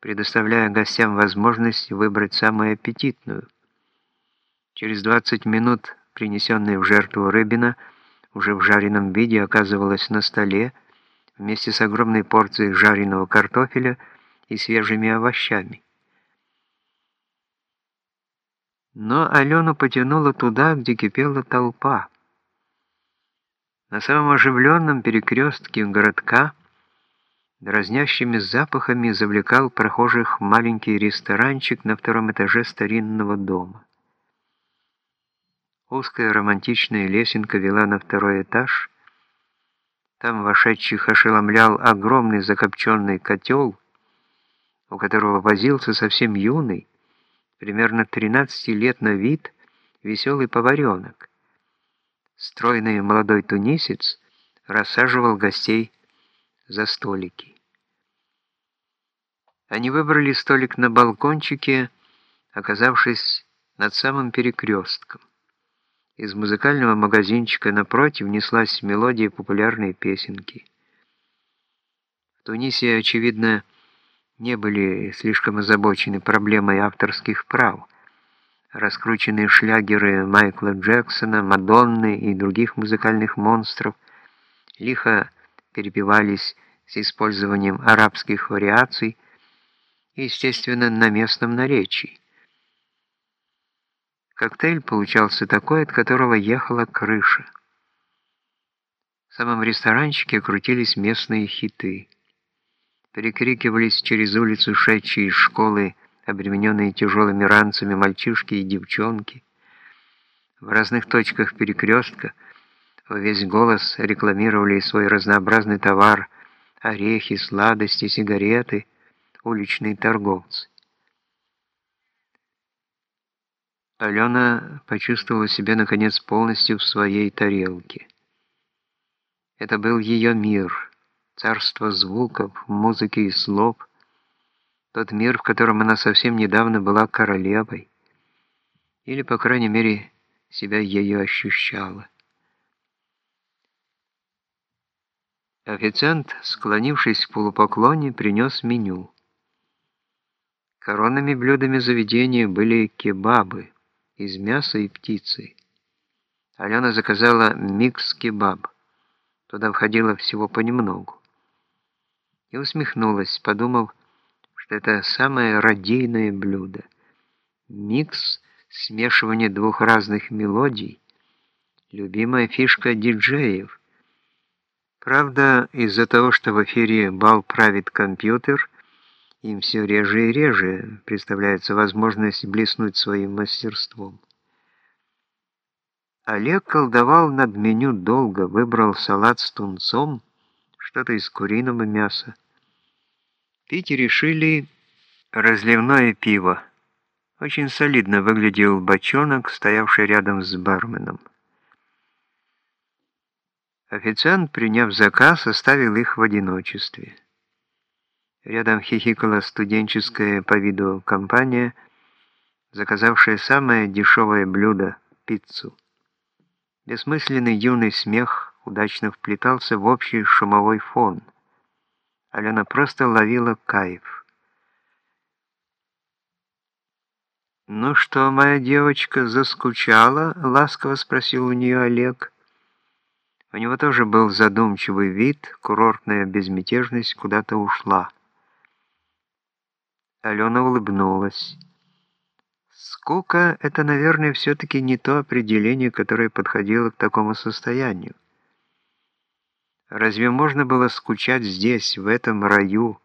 предоставляя гостям возможность выбрать самую аппетитную. Через 20 минут принесенная в жертву рыбина уже в жареном виде оказывалась на столе вместе с огромной порцией жареного картофеля и свежими овощами. Но Алену потянуло туда, где кипела толпа. На самом оживленном перекрестке городка дразнящими запахами завлекал прохожих маленький ресторанчик на втором этаже старинного дома. Узкая романтичная лесенка вела на второй этаж. Там вошедших ошеломлял огромный закопченный котел, у которого возился совсем юный, примерно 13 лет на вид, веселый поваренок. Стройный молодой тунисец рассаживал гостей за столики. Они выбрали столик на балкончике, оказавшись над самым перекрестком. Из музыкального магазинчика напротив неслась мелодия популярной песенки. В Тунисе, очевидно, не были слишком озабочены проблемой авторских прав. Раскрученные шлягеры Майкла Джексона, Мадонны и других музыкальных монстров лихо перепевались с использованием арабских вариаций, естественно, на местном наречии. Коктейль получался такой, от которого ехала крыша. В самом ресторанчике крутились местные хиты перекрикивались через улицу шедшие из школы, обремененные тяжелыми ранцами мальчишки и девчонки. В разных точках перекрестка во весь голос рекламировали свой разнообразный товар – орехи, сладости, сигареты, уличные торговцы. Алена почувствовала себя, наконец, полностью в своей тарелке. Это был ее мир – царство звуков, музыки и слов, тот мир, в котором она совсем недавно была королевой, или, по крайней мере, себя ею ощущала. Официант, склонившись в полупоклоне, принес меню. Коронными блюдами заведения были кебабы из мяса и птицы. Алена заказала микс-кебаб. Туда входило всего понемногу и усмехнулась, подумав, что это самое радийное блюдо. Микс, смешивание двух разных мелодий, любимая фишка диджеев. Правда, из-за того, что в эфире бал правит компьютер, им все реже и реже представляется возможность блеснуть своим мастерством. Олег колдовал над меню долго, выбрал салат с тунцом, что-то из куриного мяса. Пить решили разливное пиво. Очень солидно выглядел бочонок, стоявший рядом с барменом. Официант, приняв заказ, оставил их в одиночестве. Рядом хихикала студенческая по виду компания, заказавшая самое дешевое блюдо – пиццу. Бессмысленный юный смех – удачно вплетался в общий шумовой фон. Алена просто ловила кайф. «Ну что, моя девочка заскучала?» — ласково спросил у нее Олег. У него тоже был задумчивый вид, курортная безмятежность куда-то ушла. Алена улыбнулась. Скука — это, наверное, все-таки не то определение, которое подходило к такому состоянию. Разве можно было скучать здесь, в этом раю,